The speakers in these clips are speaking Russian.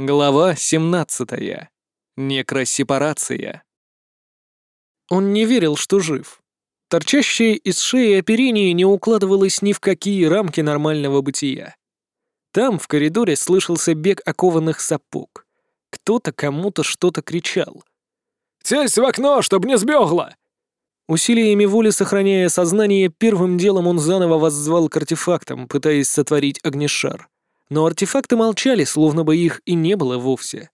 Глава 17. Некросепарация. Он не верил, что жив. Торчащее из шеи оперение не укладывалось ни в какие рамки нормального бытия. Там, в коридоре, слышался бег окованных сапог. Кто-то кому-то что-то кричал. «Сесть в окно, чтоб не сбегло!» Усилиями воли сохраняя сознание, первым делом он заново воззвал к артефактам, пытаясь сотворить огнешар. Но артефакты молчали, словно бы их и не было вовсе.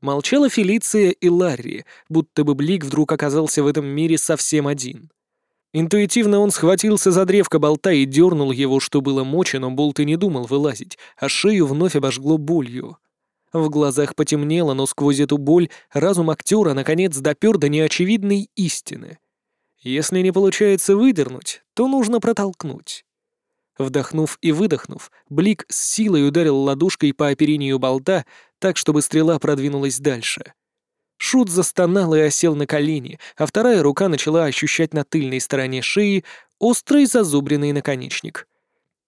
Молчала Фелиция и Ларри, будто бы Блик вдруг оказался в этом мире совсем один. Интуитивно он схватился за древко болта и дернул его, что было мочи, но болт и не думал вылазить, а шею вновь обожгло болью. В глазах потемнело, но сквозь эту боль разум актера наконец допер до неочевидной истины. Если не получается выдернуть, то нужно протолкнуть. Вдохнув и выдохнув, Блик с силой ударил ладошкой по оперению болта, так, чтобы стрела продвинулась дальше. Шут застонал и осел на колени, а вторая рука начала ощущать на тыльной стороне шеи острый зазубренный наконечник.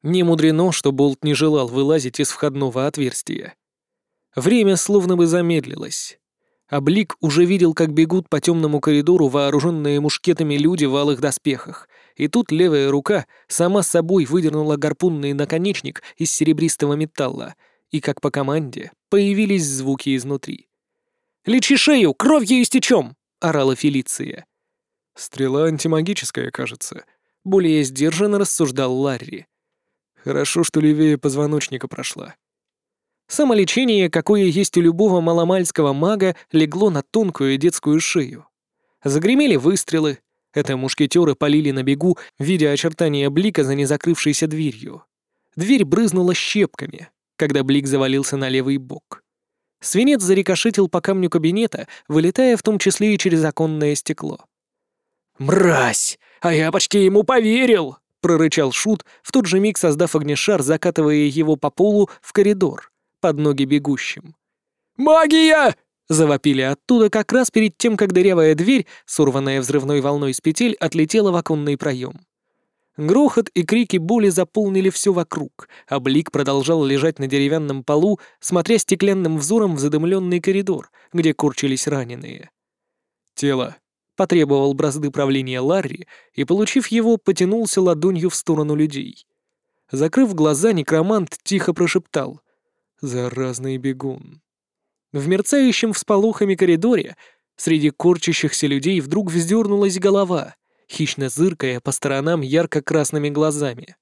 Не мудрено, что болт не желал вылазить из входного отверстия. Время словно бы замедлилось. А Блик уже видел, как бегут по темному коридору вооруженные мушкетами люди в алых доспехах, и тут левая рука сама собой выдернула гарпунный наконечник из серебристого металла, и, как по команде, появились звуки изнутри. «Лечи шею! Кровью истечем!» — орала Фелиция. «Стрела антимагическая, кажется», — более сдержанно рассуждал Ларри. «Хорошо, что левее позвоночника прошла». Самолечение, какое есть у любого маломальского мага, легло на тонкую детскую шею. Загремели выстрелы, это мушкетеры полили на бегу, видя очертания Блика за незакрывшейся дверью. Дверь брызнула щепками, когда Блик завалился на левый бок. Свинец зарикошетил по камню кабинета, вылетая в том числе и через оконное стекло. «Мразь! А я почти ему поверил!» — прорычал Шут, в тот же миг создав огнешар, закатывая его по полу в коридор, под ноги бегущим. «Магия!» Завопили оттуда как раз перед тем, как дырявая дверь, сорванная взрывной волной с петель, отлетела в оконный проем. Грохот и крики боли заполнили все вокруг, а Блик продолжал лежать на деревянном полу, смотря стеклянным взором в задымленный коридор, где корчились раненые. «Тело», — потребовал бразды правления Ларри и, получив его, потянулся ладонью в сторону людей. Закрыв глаза, некромант тихо прошептал «Заразный бегун». В мерцающем всполохами коридоре среди корчащихся людей вдруг вздернулась голова, хищно зыркая по сторонам ярко-красными глазами.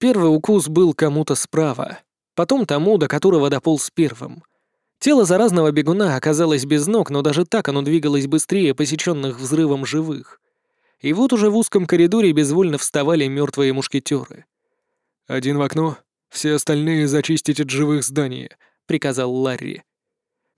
Первый укус был кому-то справа, потом тому, до которого дополз первым. Тело заразного бегуна оказалось без ног, но даже так оно двигалось быстрее посеченных взрывом живых. И вот уже в узком коридоре безвольно вставали мертвые мушкетеры. «Один в окно, все остальные зачистить от живых здания», — приказал Ларри.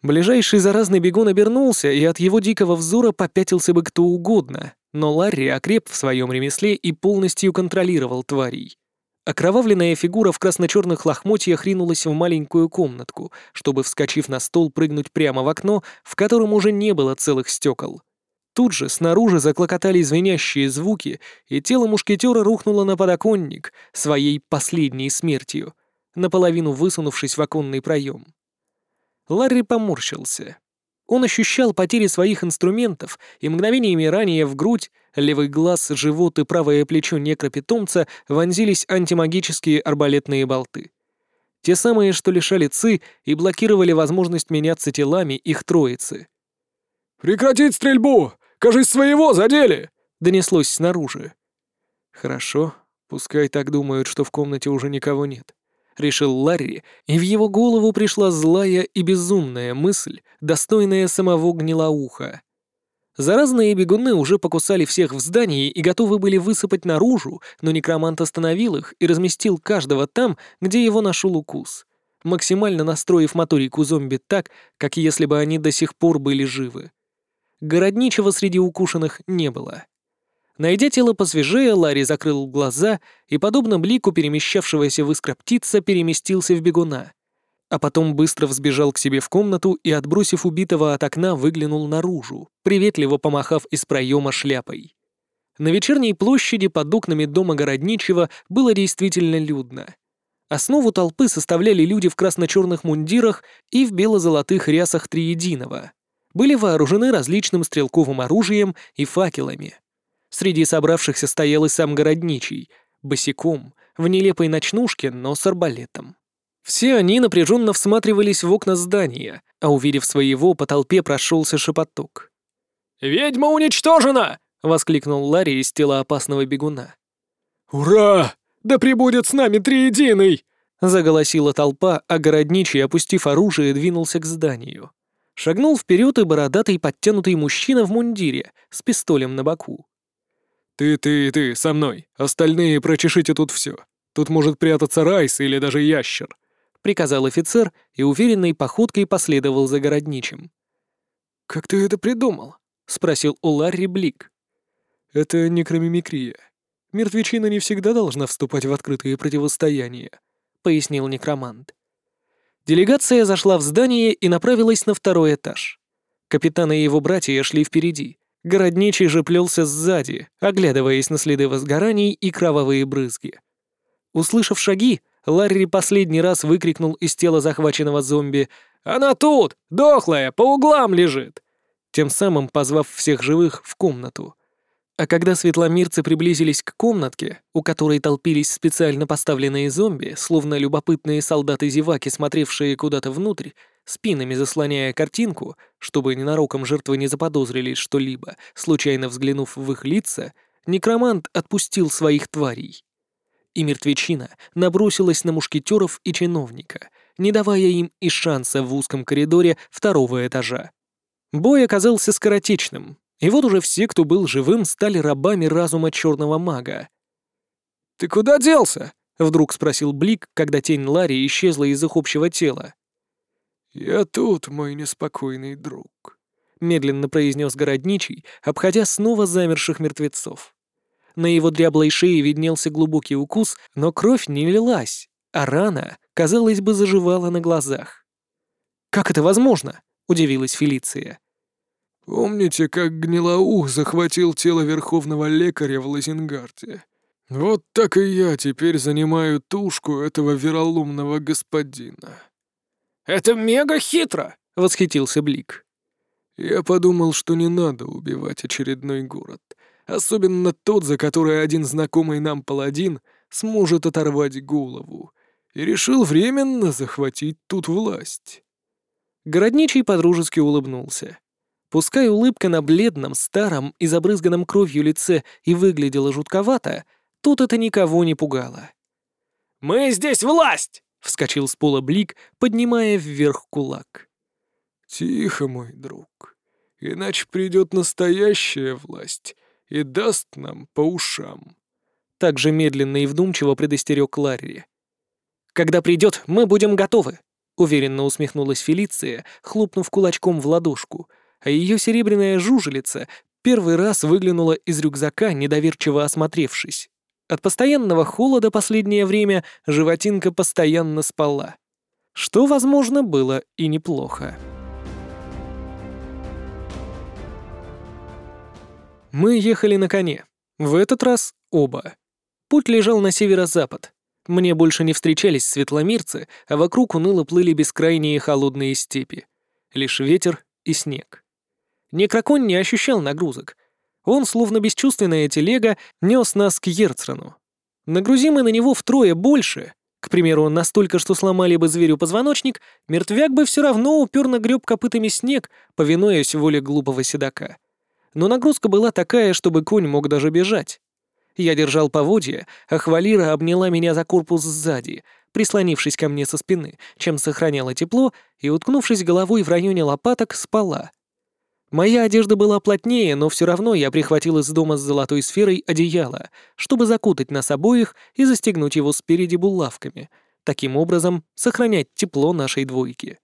Ближайший заразный бегун обернулся, и от его дикого взора попятился бы кто угодно, но Ларри окреп в своем ремесле и полностью контролировал тварей. Окровавленная фигура в красно-черных лохмотьях ринулась в маленькую комнатку, чтобы, вскочив на стол, прыгнуть прямо в окно, в котором уже не было целых стекол. Тут же снаружи заклокотали звенящие звуки, и тело мушкетера рухнуло на подоконник своей последней смертью, наполовину высунувшись в оконный проем. Ларри поморщился. Он ощущал потери своих инструментов, и мгновениями ранее в грудь, левый глаз, живот и правое плечо некропитомца вонзились антимагические арбалетные болты. Те самые, что лишали ЦИ и блокировали возможность меняться телами их троицы. «Прекратить стрельбу! Кажись, своего задели!» — донеслось снаружи. «Хорошо, пускай так думают, что в комнате уже никого нет решил Ларри, и в его голову пришла злая и безумная мысль, достойная самого гнилоуха. Заразные бегуны уже покусали всех в здании и готовы были высыпать наружу, но некромант остановил их и разместил каждого там, где его нашел укус, максимально настроив моторику зомби так, как если бы они до сих пор были живы. Городничего среди укушенных не было. Найдя тело посвежее, Ларри закрыл глаза и, подобно блику перемещавшегося в искра птица, переместился в бегуна. А потом быстро взбежал к себе в комнату и, отбросив убитого от окна, выглянул наружу, приветливо помахав из проема шляпой. На вечерней площади под окнами дома городничего было действительно людно. Основу толпы составляли люди в красно-черных мундирах и в бело-золотых рясах триединого. Были вооружены различным стрелковым оружием и факелами. Среди собравшихся стоял и сам городничий, босиком, в нелепой ночнушке, но с арбалетом. Все они напряженно всматривались в окна здания, а увидев своего, по толпе прошелся шепоток. «Ведьма уничтожена!» — воскликнул Ларри из тела опасного бегуна. «Ура! Да прибудет с нами Триединый!» — заголосила толпа, а городничий, опустив оружие, двинулся к зданию. Шагнул вперед и бородатый подтянутый мужчина в мундире с пистолем на боку. «Ты, ты, ты, со мной. Остальные прочешите тут все. Тут может прятаться Райс или даже ящер», — приказал офицер и уверенной походкой последовал за городничим. «Как ты это придумал?» — спросил у Ларри Блик. «Это некромимикрия. Мертвечина не всегда должна вступать в открытые противостояния», — пояснил некромант. Делегация зашла в здание и направилась на второй этаж. Капитан и его братья шли впереди. Городничий же плелся сзади, оглядываясь на следы возгораний и кровавые брызги. Услышав шаги, Ларри последний раз выкрикнул из тела захваченного зомби «Она тут! Дохлая! По углам лежит!» тем самым позвав всех живых в комнату. А когда светломирцы приблизились к комнатке, у которой толпились специально поставленные зомби, словно любопытные солдаты-зеваки, смотревшие куда-то внутрь, спинами заслоняя картинку, чтобы ненароком жертвы не заподозрили что-либо, случайно взглянув в их лица, некромант отпустил своих тварей. И мертвечина набросилась на мушкетеров и чиновника, не давая им и шанса в узком коридоре второго этажа. Бой оказался скоротечным, и вот уже все, кто был живым, стали рабами разума черного мага. «Ты куда делся?» — вдруг спросил Блик, когда тень Ларри исчезла из их общего тела. «Я тут, мой неспокойный друг», — медленно произнес городничий, обходя снова замерших мертвецов. На его дряблой шее виднелся глубокий укус, но кровь не лилась, а рана, казалось бы, заживала на глазах. «Как это возможно?» — удивилась Фелиция. Помните, как Гнилаух захватил тело верховного лекаря в Лазингарте? Вот так и я теперь занимаю тушку этого вероломного господина». «Это мега хитро!» — восхитился Блик. «Я подумал, что не надо убивать очередной город, особенно тот, за который один знакомый нам паладин сможет оторвать голову, и решил временно захватить тут власть». Городничий подружески улыбнулся. Пускай улыбка на бледном, старом и забрызганном кровью лице и выглядела жутковато, тут это никого не пугало. «Мы здесь власть!» — вскочил с пола Блик, поднимая вверх кулак. «Тихо, мой друг, иначе придет настоящая власть и даст нам по ушам». Так же медленно и вдумчиво предостерег Ларри. «Когда придет, мы будем готовы», — уверенно усмехнулась Фелиция, хлопнув кулачком в ладошку — а ее серебряная жужелица первый раз выглянула из рюкзака, недоверчиво осмотревшись. От постоянного холода последнее время животинка постоянно спала. Что, возможно, было и неплохо. Мы ехали на коне. В этот раз оба. Путь лежал на северо-запад. Мне больше не встречались светломирцы, а вокруг уныло плыли бескрайние холодные степи. Лишь ветер и снег. Некрокон не ощущал нагрузок. Он, словно бесчувственная телега, нес нас к Ерцрану. Нагрузим мы на него втрое больше. К примеру, настолько, что сломали бы зверю позвоночник, мертвяк бы все равно упер греб копытами снег, повинуясь воле глупого седока. Но нагрузка была такая, чтобы конь мог даже бежать. Я держал поводья, а Хвалира обняла меня за корпус сзади, прислонившись ко мне со спины, чем сохраняла тепло, и, уткнувшись головой в районе лопаток, спала. Моя одежда была плотнее, но все равно я прихватил из дома с золотой сферой одеяло, чтобы закутать нас обоих и застегнуть его спереди булавками, таким образом сохранять тепло нашей двойки.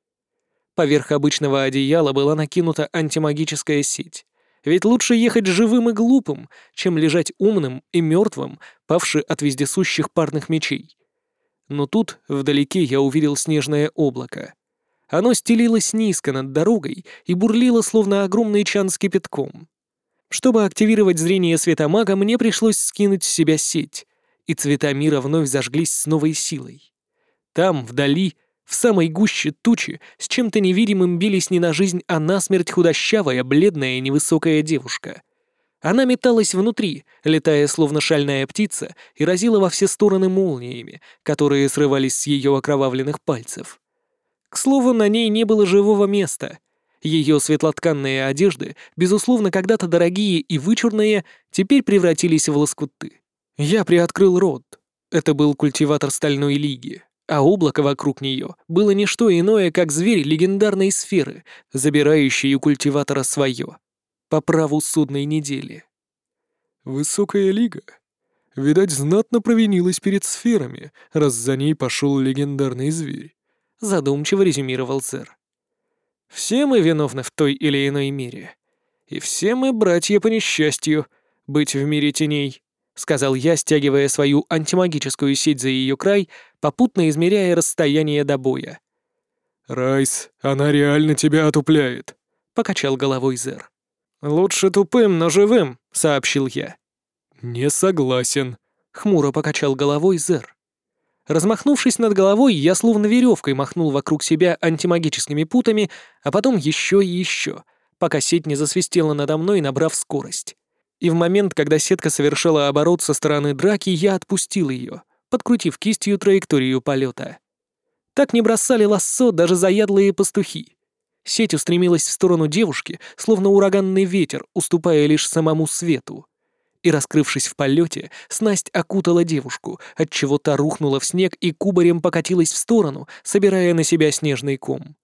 Поверх обычного одеяла была накинута антимагическая сеть. Ведь лучше ехать живым и глупым, чем лежать умным и мертвым, павши от вездесущих парных мечей. Но тут, вдалеке, я увидел снежное облако. Оно стелилось низко над дорогой и бурлило, словно огромный чан с кипятком. Чтобы активировать зрение светомага, мне пришлось скинуть с себя сеть, и цвета мира вновь зажглись с новой силой. Там, вдали, в самой гуще тучи, с чем-то невидимым бились не на жизнь, а на смерть худощавая, бледная невысокая девушка. Она металась внутри, летая словно шальная птица, и разила во все стороны молниями, которые срывались с ее окровавленных пальцев. К слову, на ней не было живого места. Ее светлотканные одежды, безусловно, когда-то дорогие и вычурные, теперь превратились в лоскуты. Я приоткрыл рот. Это был культиватор Стальной Лиги, а облако вокруг нее было не что иное, как зверь легендарной сферы, забирающий у культиватора свое. По праву судной недели. «Высокая лига. Видать, знатно провинилась перед сферами, раз за ней пошел легендарный зверь», — задумчиво резюмировал сэр. «Все мы виновны в той или иной мере. И все мы братья по несчастью, быть в мире теней». — сказал я, стягивая свою антимагическую сеть за ее край, попутно измеряя расстояние до боя. «Райс, она реально тебя отупляет», — покачал головой Зер. «Лучше тупым, но живым», — сообщил я. «Не согласен», — хмуро покачал головой Зер. Размахнувшись над головой, я словно веревкой махнул вокруг себя антимагическими путами, а потом еще и еще, пока сеть не засвистела надо мной, набрав скорость. И в момент, когда сетка совершила оборот со стороны драки, я отпустил ее, подкрутив кистью траекторию полета. Так не бросали лассо даже заядлые пастухи. Сеть устремилась в сторону девушки, словно ураганный ветер, уступая лишь самому свету. И, раскрывшись в полете, снасть окутала девушку, отчего та рухнула в снег и кубарем покатилась в сторону, собирая на себя снежный ком.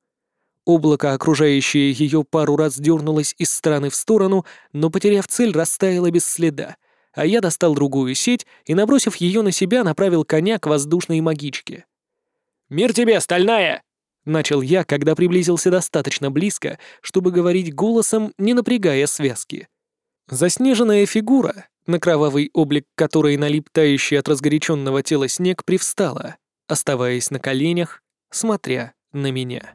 Облако, окружающее ее пару раз дернулось из стороны в сторону, но, потеряв цель, растаяло без следа, а я достал другую сеть и, набросив ее на себя, направил коня к воздушной магичке. «Мир тебе, стальная!» — начал я, когда приблизился достаточно близко, чтобы говорить голосом, не напрягая связки. Заснеженная фигура, на кровавый облик которой налип тающий от разгоряченного тела снег, привстала, оставаясь на коленях, смотря на меня.